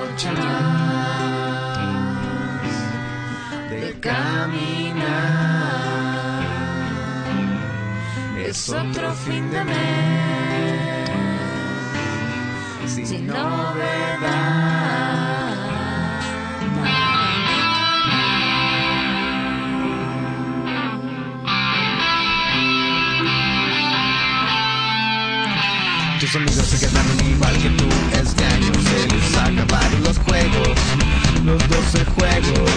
noche más de caminar. Es otro fin de mes sin novedad. Tus amigos se quedaron igual que tú. Este año se les acabaron los juegos Los 12 juegos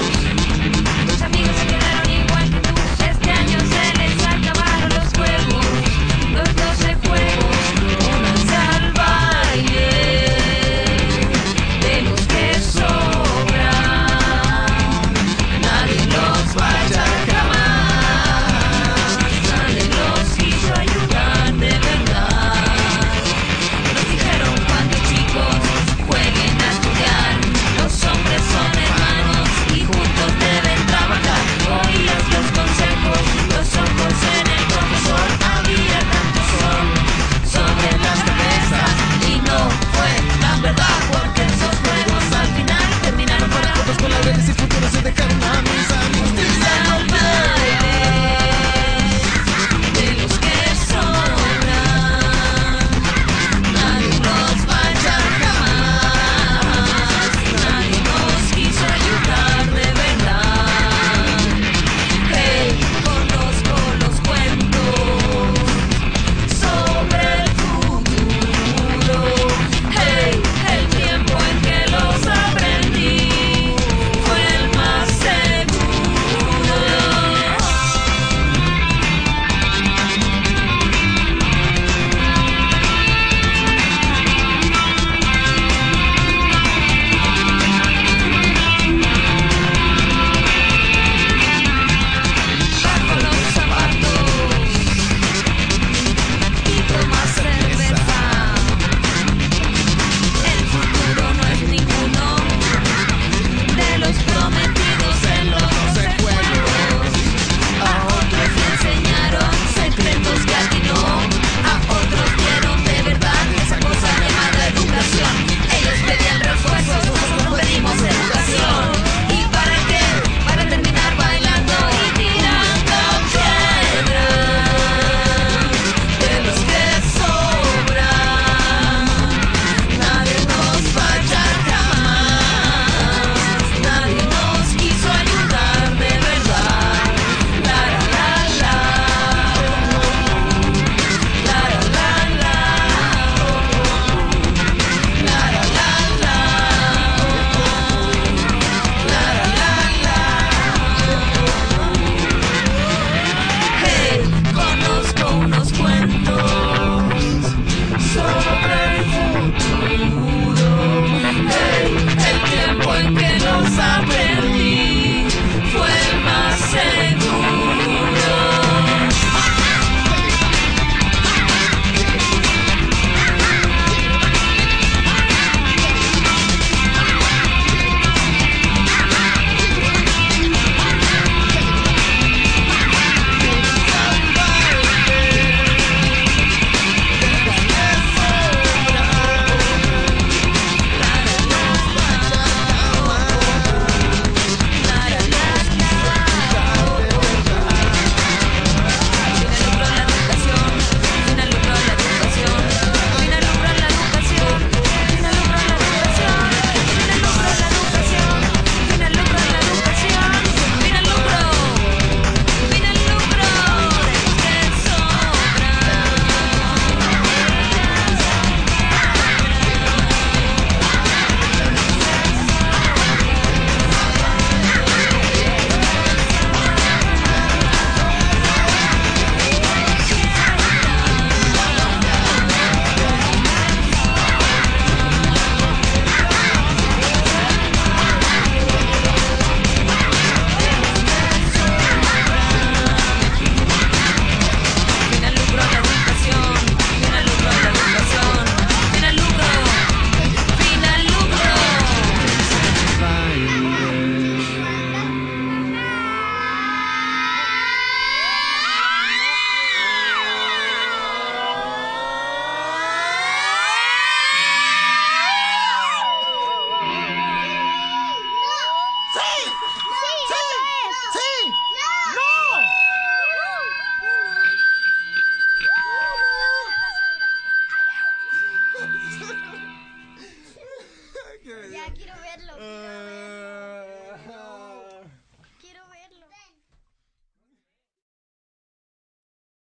quiero verlo, quiero verlo.